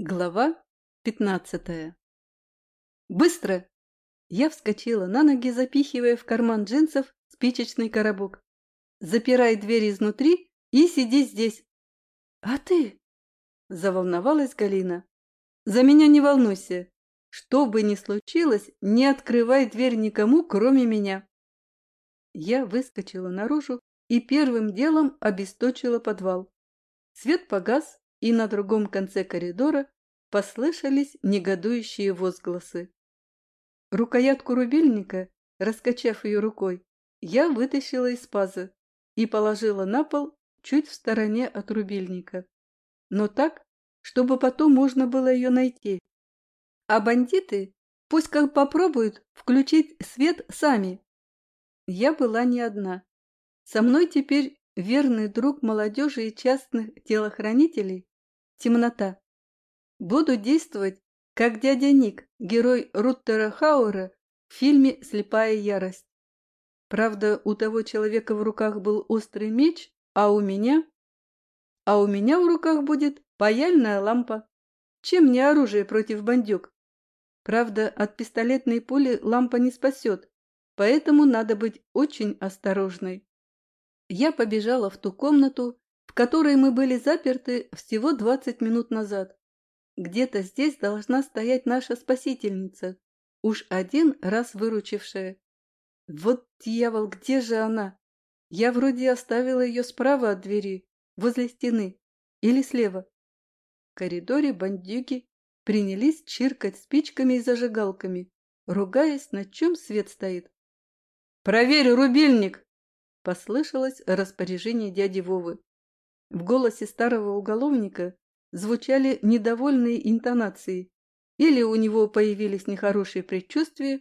Глава пятнадцатая «Быстро!» Я вскочила на ноги, запихивая в карман джинсов спичечный коробок. «Запирай дверь изнутри и сиди здесь!» «А ты?» – заволновалась Галина. «За меня не волнуйся. Что бы ни случилось, не открывай дверь никому, кроме меня!» Я выскочила наружу и первым делом обесточила подвал. Свет погас, и на другом конце коридора послышались негодующие возгласы. Рукоятку рубильника, раскачав ее рукой, я вытащила из паза и положила на пол чуть в стороне от рубильника, но так, чтобы потом можно было ее найти. А бандиты пусть как попробуют включить свет сами. Я была не одна. Со мной теперь верный друг молодежи и частных телохранителей Темнота. Буду действовать, как дядя Ник, герой Руттера Хауэра в фильме «Слепая ярость». Правда, у того человека в руках был острый меч, а у меня... А у меня в руках будет паяльная лампа. Чем не оружие против бандюк? Правда, от пистолетной пули лампа не спасет, поэтому надо быть очень осторожной. Я побежала в ту комнату, в которой мы были заперты всего 20 минут назад. Где-то здесь должна стоять наша спасительница, уж один раз выручившая. Вот дьявол, где же она? Я вроде оставила ее справа от двери, возле стены, или слева. В коридоре бандюги принялись чиркать спичками и зажигалками, ругаясь, на чем свет стоит. «Проверь рубильник!» – послышалось распоряжение дяди Вовы. В голосе старого уголовника звучали недовольные интонации. Или у него появились нехорошие предчувствия,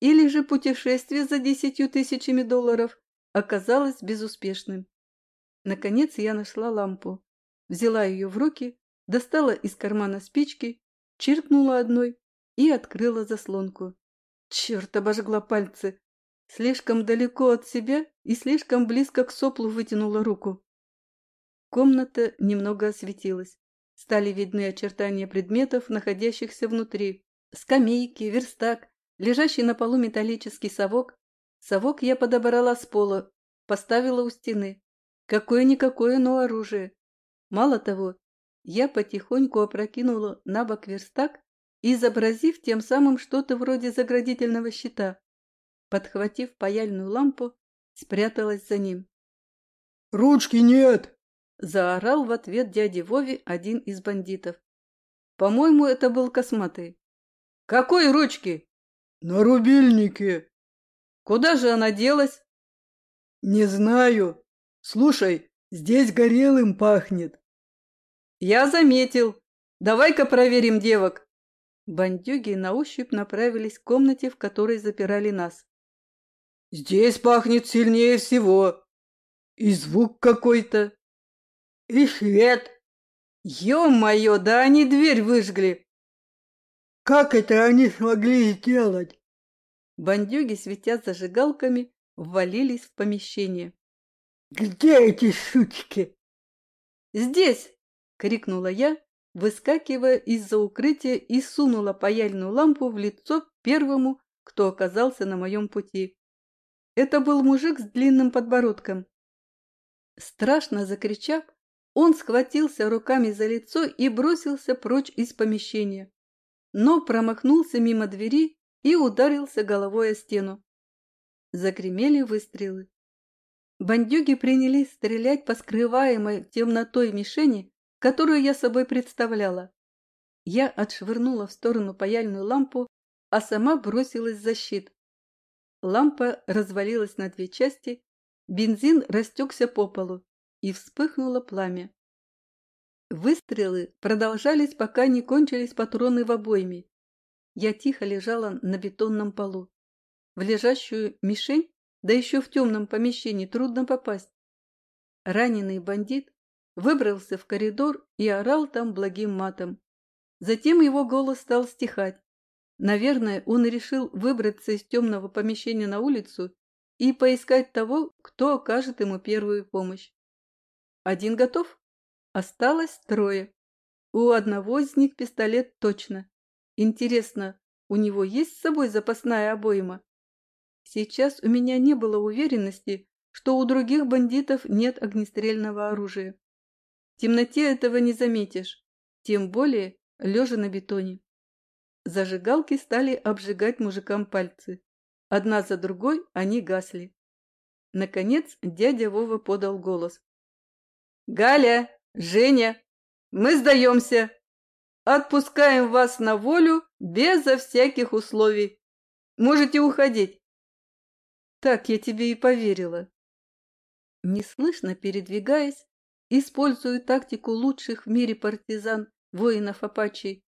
или же путешествие за десятью тысячами долларов оказалось безуспешным. Наконец я нашла лампу, взяла ее в руки, достала из кармана спички, чиркнула одной и открыла заслонку. Черт, обожгла пальцы! Слишком далеко от себя и слишком близко к соплу вытянула руку. Комната немного осветилась. Стали видны очертания предметов, находящихся внутри. Скамейки, верстак, лежащий на полу металлический совок. Совок я подобрала с пола, поставила у стены. Какое-никакое, но оружие. Мало того, я потихоньку опрокинула на бок верстак, изобразив тем самым что-то вроде заградительного щита. Подхватив паяльную лампу, спряталась за ним. «Ручки нет!» Заорал в ответ дяде Вове один из бандитов. По-моему, это был косматый. «Какой ручки?» «На рубильнике». «Куда же она делась?» «Не знаю. Слушай, здесь горелым пахнет». «Я заметил. Давай-ка проверим девок». Бандюги на ощупь направились к комнате, в которой запирали нас. «Здесь пахнет сильнее всего. И звук какой-то. И свет. Ё-моё, да они дверь выжгли. Как это они смогли сделать? Бандюги, светя зажигалками, ввалились в помещение. Где эти сучки? Здесь! крикнула я, выскакивая из-за укрытия и сунула паяльную лампу в лицо первому, кто оказался на моем пути. Это был мужик с длинным подбородком. Страшно закричав, он схватился руками за лицо и бросился прочь из помещения, но промахнулся мимо двери и ударился головой о стену. Загремели выстрелы. Бандюги принялись стрелять по скрываемой темнотой мишени, которую я собой представляла. Я отшвырнула в сторону паяльную лампу, а сама бросилась за щит. Лампа развалилась на две части, бензин растекся по полу и вспыхнуло пламя. Выстрелы продолжались, пока не кончились патроны в обойме. Я тихо лежала на бетонном полу. В лежащую мишень, да еще в темном помещении, трудно попасть. Раненый бандит выбрался в коридор и орал там благим матом. Затем его голос стал стихать. Наверное, он решил выбраться из темного помещения на улицу и поискать того, кто окажет ему первую помощь. Один готов? Осталось трое. У одного из них пистолет точно. Интересно, у него есть с собой запасная обойма? Сейчас у меня не было уверенности, что у других бандитов нет огнестрельного оружия. В темноте этого не заметишь, тем более лежа на бетоне. Зажигалки стали обжигать мужикам пальцы. Одна за другой они гасли. Наконец дядя Вова подал голос. «Галя! Женя! Мы сдаемся! Отпускаем вас на волю безо всяких условий. Можете уходить!» Так я тебе и поверила. Неслышно передвигаясь, используя тактику лучших в мире партизан, воинов Апачи,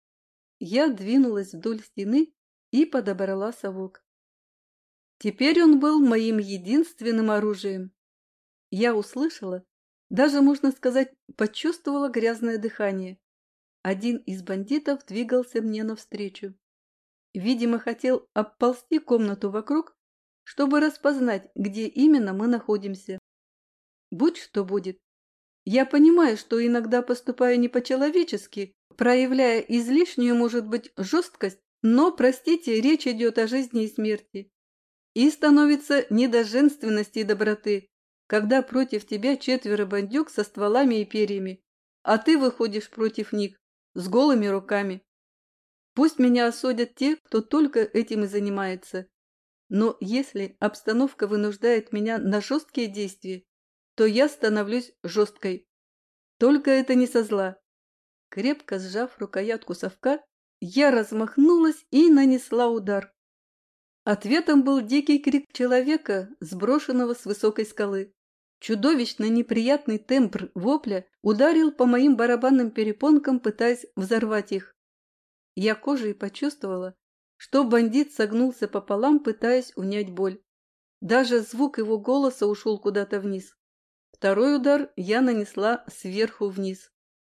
я двинулась вдоль стены и подобрала совок. Теперь он был моим единственным оружием. Я услышала, даже, можно сказать, почувствовала грязное дыхание. Один из бандитов двигался мне навстречу. Видимо, хотел обползти комнату вокруг, чтобы распознать, где именно мы находимся. Будь что будет. Я понимаю, что иногда поступаю не по-человечески, проявляя излишнюю, может быть, жесткость, но, простите, речь идет о жизни и смерти. И становится не до женственности и доброты, когда против тебя четверо бандюк со стволами и перьями, а ты выходишь против них с голыми руками. Пусть меня осудят те, кто только этим и занимается. Но если обстановка вынуждает меня на жесткие действия, то я становлюсь жесткой. Только это не со зла. Крепко сжав рукоятку совка, я размахнулась и нанесла удар. Ответом был дикий крик человека, сброшенного с высокой скалы. Чудовищно неприятный тембр вопля ударил по моим барабанным перепонкам, пытаясь взорвать их. Я кожей почувствовала, что бандит согнулся пополам, пытаясь унять боль. Даже звук его голоса ушел куда-то вниз. Второй удар я нанесла сверху вниз.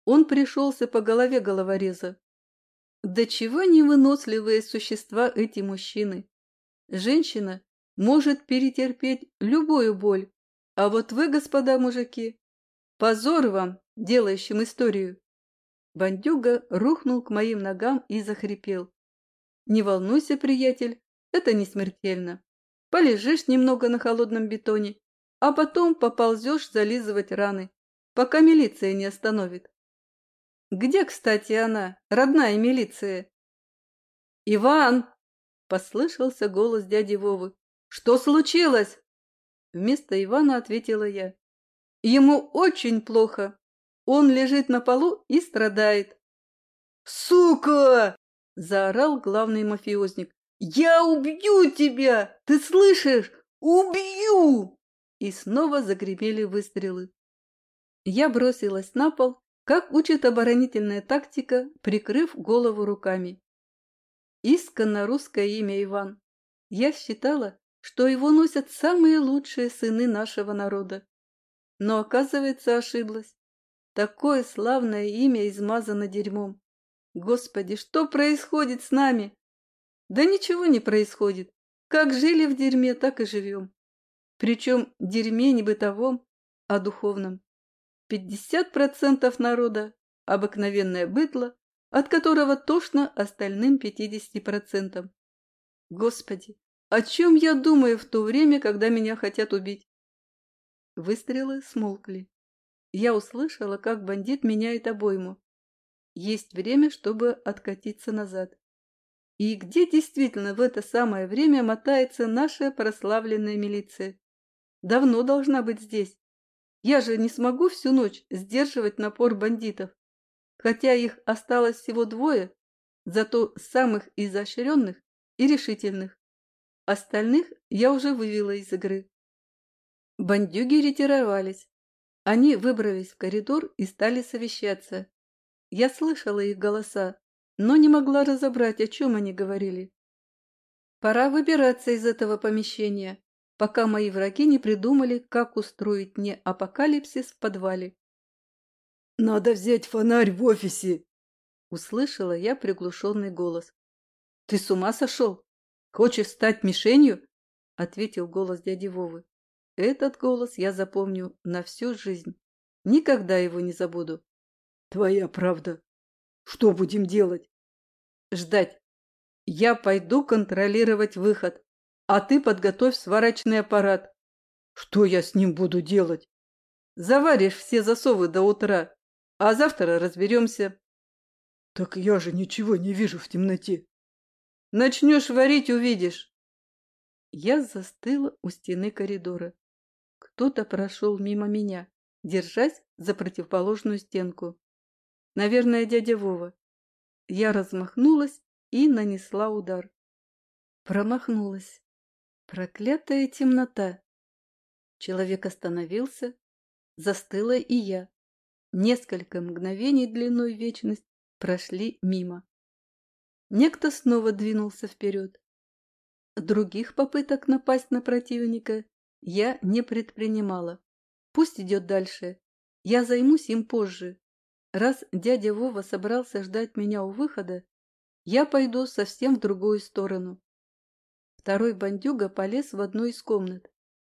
Он пришелся по голове головореза. Да чего невыносливые существа эти мужчины! Женщина может перетерпеть любую боль, а вот вы, господа мужики, позор вам, делающим историю. Бандюга рухнул к моим ногам и захрипел. Не волнуйся, приятель, это не смертельно. Полежишь немного на холодном бетоне, а потом поползешь зализывать раны, пока милиция не остановит. Где, кстати, она, родная милиция? Иван, Послышался голос дяди Вовы. «Что случилось?» Вместо Ивана ответила я. «Ему очень плохо. Он лежит на полу и страдает». «Сука!» – заорал главный мафиозник. «Я убью тебя! Ты слышишь? Убью!» И снова загремели выстрелы. Я бросилась на пол, как учит оборонительная тактика, прикрыв голову руками. Исконно русское имя Иван. Я считала, что его носят самые лучшие сыны нашего народа. Но, оказывается, ошиблась. Такое славное имя измазано дерьмом. Господи, что происходит с нами? Да ничего не происходит. Как жили в дерьме, так и живем. Причем дерьме не бытовом, а духовном. Пятьдесят процентов народа – обыкновенное бытло, от которого тошно остальным 50%. Господи, о чем я думаю в то время, когда меня хотят убить? Выстрелы смолкли. Я услышала, как бандит меняет обойму. Есть время, чтобы откатиться назад. И где действительно в это самое время мотается наша прославленная милиция? Давно должна быть здесь. Я же не смогу всю ночь сдерживать напор бандитов хотя их осталось всего двое, зато самых изощренных и решительных. Остальных я уже вывела из игры. Бандюги ретировались. Они выбрались в коридор и стали совещаться. Я слышала их голоса, но не могла разобрать, о чем они говорили. Пора выбираться из этого помещения, пока мои враги не придумали, как устроить мне апокалипсис в подвале. «Надо взять фонарь в офисе!» Услышала я приглушенный голос. «Ты с ума сошел? Хочешь стать мишенью?» Ответил голос дяди Вовы. Этот голос я запомню на всю жизнь. Никогда его не забуду. «Твоя правда. Что будем делать? Ждать. Я пойду контролировать выход, а ты подготовь сварочный аппарат. Что я с ним буду делать? Заваришь все засовы до утра, а завтра разберемся. Так я же ничего не вижу в темноте. Начнешь варить, увидишь. Я застыла у стены коридора. Кто-то прошел мимо меня, держась за противоположную стенку. Наверное, дядя Вова. Я размахнулась и нанесла удар. Промахнулась. Проклятая темнота. Человек остановился. Застыла и я. Несколько мгновений длиной вечность прошли мимо. Некто снова двинулся вперед. Других попыток напасть на противника я не предпринимала. Пусть идет дальше. Я займусь им позже. Раз дядя Вова собрался ждать меня у выхода, я пойду совсем в другую сторону. Второй бандюга полез в одну из комнат.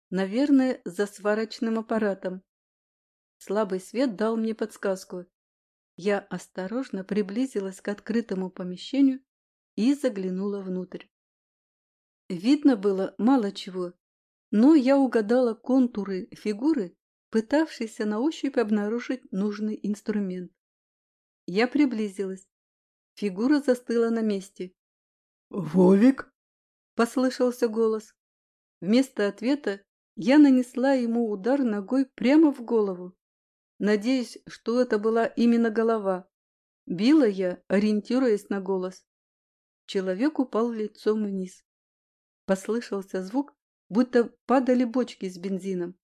Наверное, за сварочным аппаратом. Слабый свет дал мне подсказку. Я осторожно приблизилась к открытому помещению и заглянула внутрь. Видно было мало чего, но я угадала контуры фигуры, пытавшейся на ощупь обнаружить нужный инструмент. Я приблизилась. Фигура застыла на месте. «Вовик?» – послышался голос. Вместо ответа я нанесла ему удар ногой прямо в голову. Надеюсь, что это была именно голова. Била я, ориентируясь на голос. Человек упал лицом вниз. Послышался звук, будто падали бочки с бензином.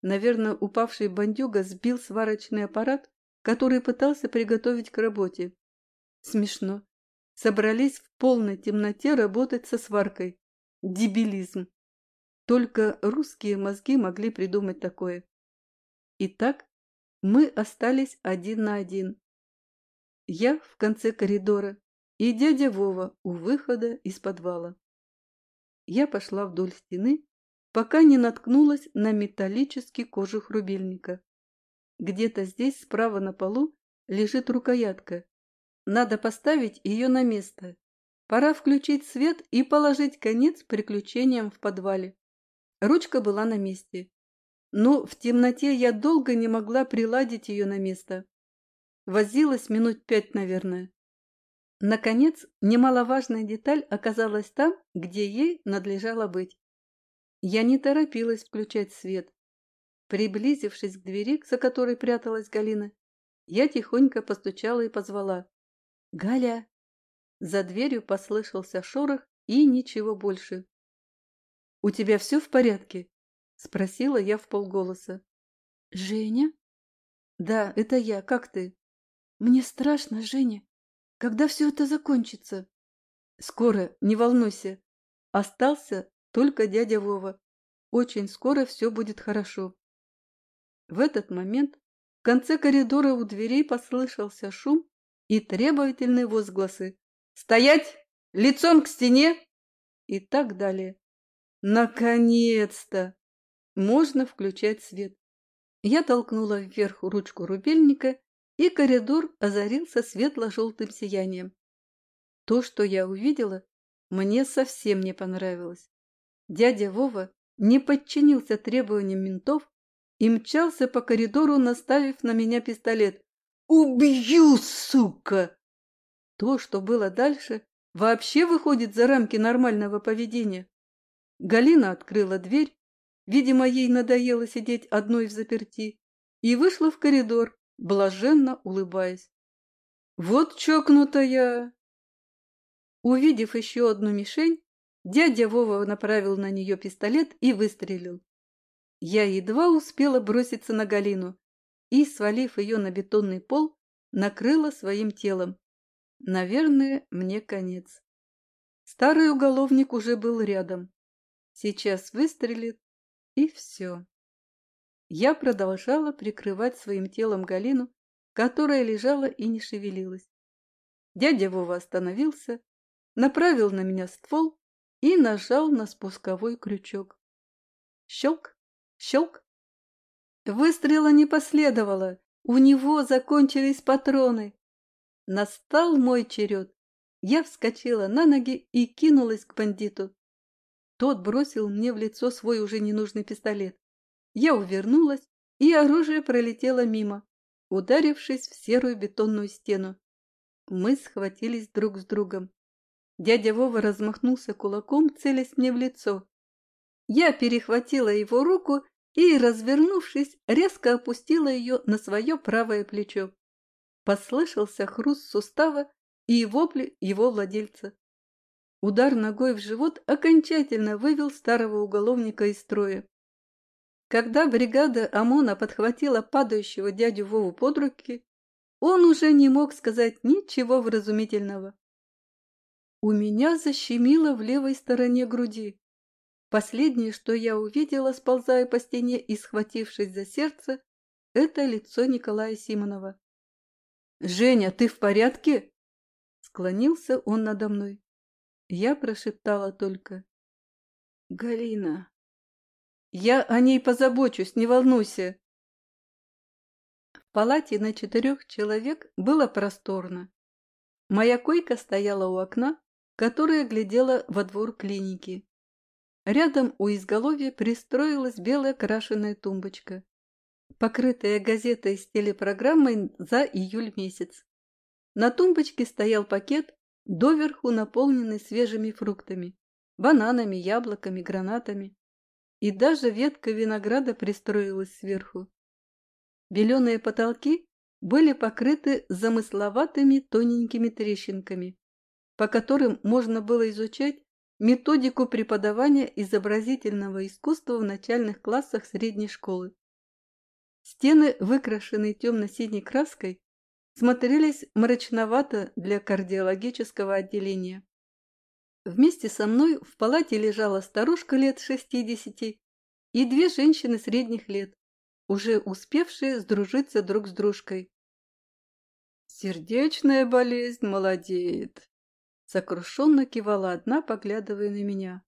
Наверное, упавший бандюга сбил сварочный аппарат, который пытался приготовить к работе. Смешно. Собрались в полной темноте работать со сваркой. Дебилизм. Только русские мозги могли придумать такое. Итак, мы остались один на один. Я в конце коридора и дядя Вова у выхода из подвала. Я пошла вдоль стены, пока не наткнулась на металлический кожух рубильника. Где-то здесь справа на полу лежит рукоятка, надо поставить ее на место. Пора включить свет и положить конец приключениям в подвале. Ручка была на месте. Но в темноте я долго не могла приладить ее на место. Возилась минут пять, наверное. Наконец, немаловажная деталь оказалась там, где ей надлежало быть. Я не торопилась включать свет. Приблизившись к двери, за которой пряталась Галина, я тихонько постучала и позвала. «Галя!» За дверью послышался шорох и ничего больше. «У тебя все в порядке?» — спросила я в полголоса. «Женя?» «Да, это я. Как ты?» «Мне страшно, Женя. Когда все это закончится?» «Скоро, не волнуйся. Остался только дядя Вова. Очень скоро все будет хорошо». В этот момент в конце коридора у дверей послышался шум и требовательные возгласы «Стоять! Лицом к стене!» и так далее. Наконец-то! Можно включать свет. Я толкнула вверх ручку рубильника, и коридор озарился светло-желтым сиянием. То, что я увидела, мне совсем не понравилось. Дядя Вова не подчинился требованиям ментов и мчался по коридору, наставив на меня пистолет. Убью, сука! То, что было дальше, вообще выходит за рамки нормального поведения. Галина открыла дверь, видимо, ей надоело сидеть одной в заперти, и вышла в коридор, блаженно улыбаясь. Вот чокнутая! Увидев еще одну мишень, дядя Вова направил на нее пистолет и выстрелил. Я едва успела броситься на Галину, и, свалив ее на бетонный пол, накрыла своим телом. Наверное, мне конец. Старый уголовник уже был рядом. Сейчас выстрелит, и все. Я продолжала прикрывать своим телом Галину, которая лежала и не шевелилась. Дядя Вова остановился, направил на меня ствол и нажал на спусковой крючок. Щелк, щелк, Выстрела не последовало, у него закончились патроны. Настал мой черед. Я вскочила на ноги и кинулась к бандиту. Тот бросил мне в лицо свой уже ненужный пистолет. Я увернулась, и оружие пролетело мимо, ударившись в серую бетонную стену. Мы схватились друг с другом. Дядя Вова размахнулся кулаком, целясь мне в лицо. Я перехватила его руку и, развернувшись, резко опустила ее на свое правое плечо. Послышался хруст сустава и вопли его владельца. Удар ногой в живот окончательно вывел старого уголовника из строя. Когда бригада ОМОНа подхватила падающего дядю Вову под руки, он уже не мог сказать ничего вразумительного. У меня защемило в левой стороне груди. Последнее, что я увидела, сползая по стене и схватившись за сердце, это лицо Николая Симонова. «Женя, ты в порядке?» Склонился он надо мной. Я прошептала только. «Галина, я о ней позабочусь, не волнуйся!» В палате на четырех человек было просторно. Моя койка стояла у окна, которое глядело во двор клиники. Рядом у изголовья пристроилась белая крашеная тумбочка, покрытая газетой с телепрограммой за июль месяц. На тумбочке стоял пакет, доверху наполненный свежими фруктами, бананами, яблоками, гранатами. И даже ветка винограда пристроилась сверху. Беленые потолки были покрыты замысловатыми тоненькими трещинками, по которым можно было изучать методику преподавания изобразительного искусства в начальных классах средней школы. Стены, выкрашенные темно-синей краской, смотрелись мрачновато для кардиологического отделения. Вместе со мной в палате лежала старушка лет шестидесяти и две женщины средних лет, уже успевшие сдружиться друг с дружкой. «Сердечная болезнь молодеет», — сокрушенно кивала одна, поглядывая на меня.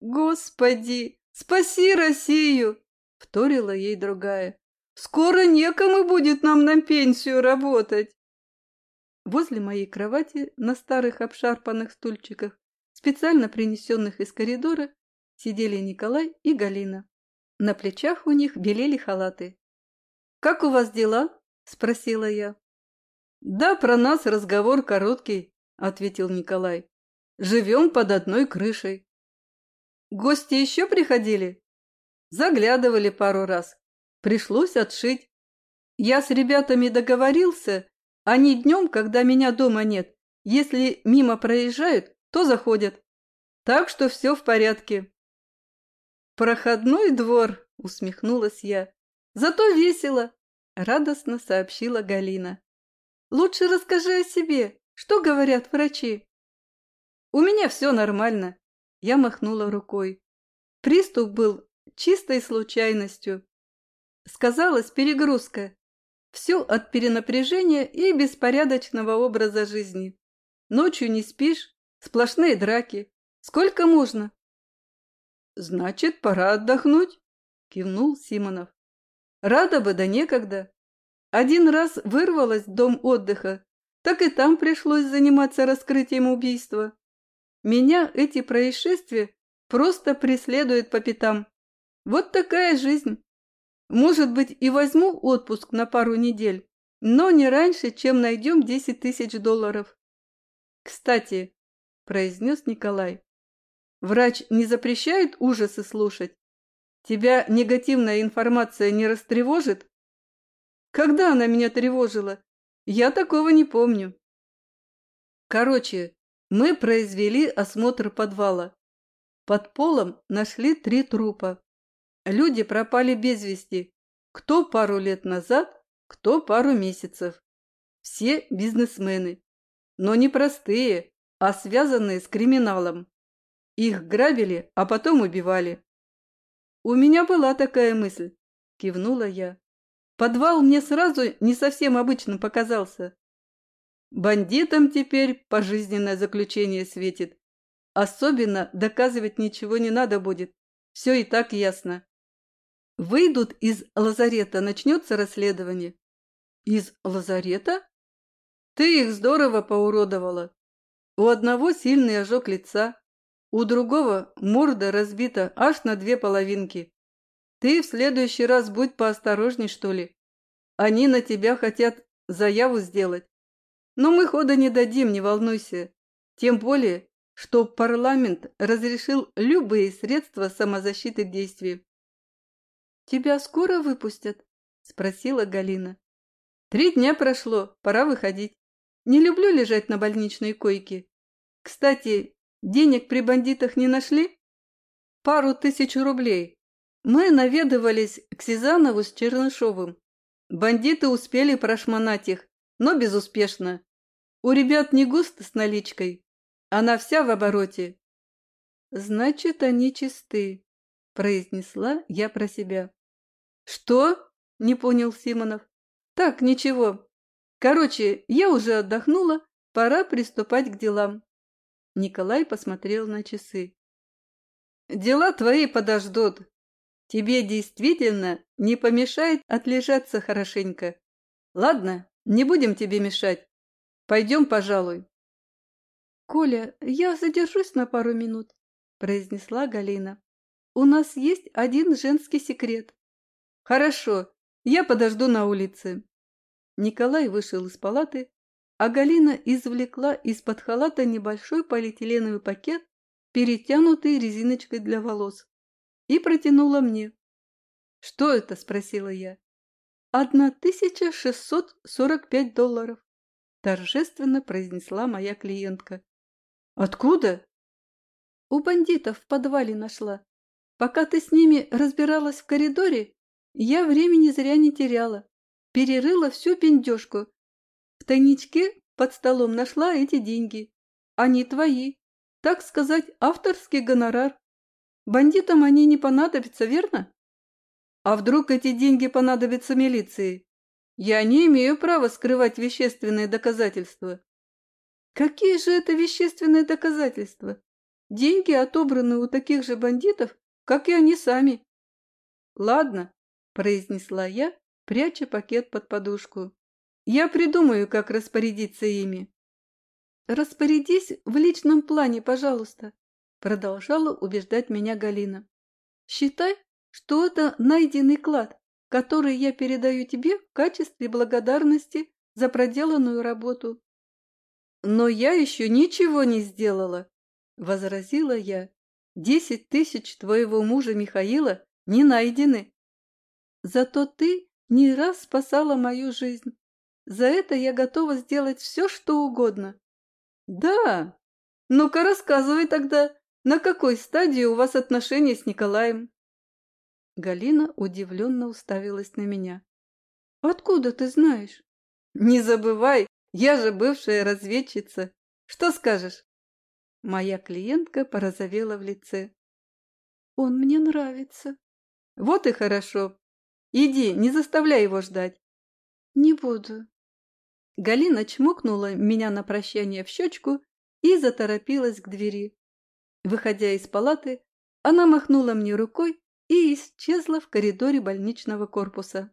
«Господи, спаси Россию!» — вторила ей другая. Скоро некому будет нам на пенсию работать. Возле моей кровати на старых обшарпанных стульчиках, специально принесенных из коридора, сидели Николай и Галина. На плечах у них белели халаты. «Как у вас дела?» – спросила я. «Да, про нас разговор короткий», – ответил Николай. «Живем под одной крышей». «Гости еще приходили?» «Заглядывали пару раз. Пришлось отшить. Я с ребятами договорился, они днем, когда меня дома нет, если мимо проезжают, то заходят. Так что все в порядке. «Проходной двор», — усмехнулась я. «Зато весело», — радостно сообщила Галина. «Лучше расскажи о себе. Что говорят врачи?» «У меня все нормально», — я махнула рукой. Приступ был чистой случайностью. Сказалась перегрузка. Все от перенапряжения и беспорядочного образа жизни. Ночью не спишь, сплошные драки. Сколько можно? Значит, пора отдохнуть, кивнул Симонов. Рада бы, да некогда. Один раз вырвалась в дом отдыха, так и там пришлось заниматься раскрытием убийства. Меня эти происшествия просто преследуют по пятам. Вот такая жизнь. Может быть, и возьму отпуск на пару недель, но не раньше, чем найдем 10 тысяч долларов. Кстати, произнес Николай, врач не запрещает ужасы слушать? Тебя негативная информация не растревожит? Когда она меня тревожила? Я такого не помню. Короче, мы произвели осмотр подвала. Под полом нашли три трупа. Люди пропали без вести. Кто пару лет назад, кто пару месяцев. Все бизнесмены. Но не простые, а связанные с криминалом. Их грабили, а потом убивали. У меня была такая мысль, кивнула я. Подвал мне сразу не совсем обычным показался. Бандитам теперь пожизненное заключение светит. Особенно доказывать ничего не надо будет. Все и так ясно. Выйдут из лазарета, начнется расследование. Из лазарета? Ты их здорово поуродовала. У одного сильный ожог лица, у другого морда разбита аж на две половинки. Ты в следующий раз будь поосторожней, что ли. Они на тебя хотят заяву сделать. Но мы хода не дадим, не волнуйся. Тем более, что парламент разрешил любые средства самозащиты к действию. «Тебя скоро выпустят?» – спросила Галина. «Три дня прошло, пора выходить. Не люблю лежать на больничной койке. Кстати, денег при бандитах не нашли? Пару тысяч рублей. Мы наведывались к Сизанову с Чернышовым. Бандиты успели прошмонать их, но безуспешно. У ребят не густо с наличкой. Она вся в обороте. Значит, они чисты, произнесла я про себя. Что? Не понял Симонов. Так, ничего. Короче, я уже отдохнула, пора приступать к делам. Николай посмотрел на часы. Дела твои подождут. Тебе действительно не помешает отлежаться хорошенько. Ладно, не будем тебе мешать. Пойдем, пожалуй. Коля, я задержусь на пару минут, произнесла Галина. У нас есть один женский секрет. Хорошо, я подожду на улице. Николай вышел из палаты, а Галина извлекла из-под халата небольшой полиэтиленовый пакет, перетянутый резиночкой для волос, и протянула мне. «Что это?» – спросила я. «Одна тысяча шестьсот сорок пять долларов», – торжественно произнесла моя клиентка. «Откуда?» «У бандитов в подвале нашла. Пока ты с ними разбиралась в коридоре, я времени зря не теряла. Перерыла всю пиндежку. В тайничке под столом нашла эти деньги. Они твои. Так сказать, авторский гонорар. Бандитам они не понадобятся, верно? А вдруг эти деньги понадобятся милиции? Я не имею права скрывать вещественные доказательства. Какие же это вещественные доказательства? Деньги отобраны у таких же бандитов, как и они сами. Ладно, произнесла я, пряча пакет под подушку. Я придумаю, как распорядиться ими. Распорядись в личном плане, пожалуйста, продолжала убеждать меня Галина. Считай, что это найденный клад, который я передаю тебе в качестве благодарности за проделанную работу. Но я еще ничего не сделала, возразила я. Десять тысяч твоего мужа Михаила не найдены. Зато ты не раз спасала мою жизнь. За это я готова сделать все, что угодно. Да? Ну-ка рассказывай тогда, на какой стадии у вас отношения с Николаем? Галина удивленно уставилась на меня. Откуда ты знаешь? Не забывай, я же бывшая разведчица. Что скажешь? Моя клиентка порозовела в лице. Он мне нравится. Вот и хорошо. Иди, не заставляй его ждать. Не буду. Галина чмокнула меня на прощание в щечку и заторопилась к двери. Выходя из палаты, она махнула мне рукой и исчезла в коридоре больничного корпуса.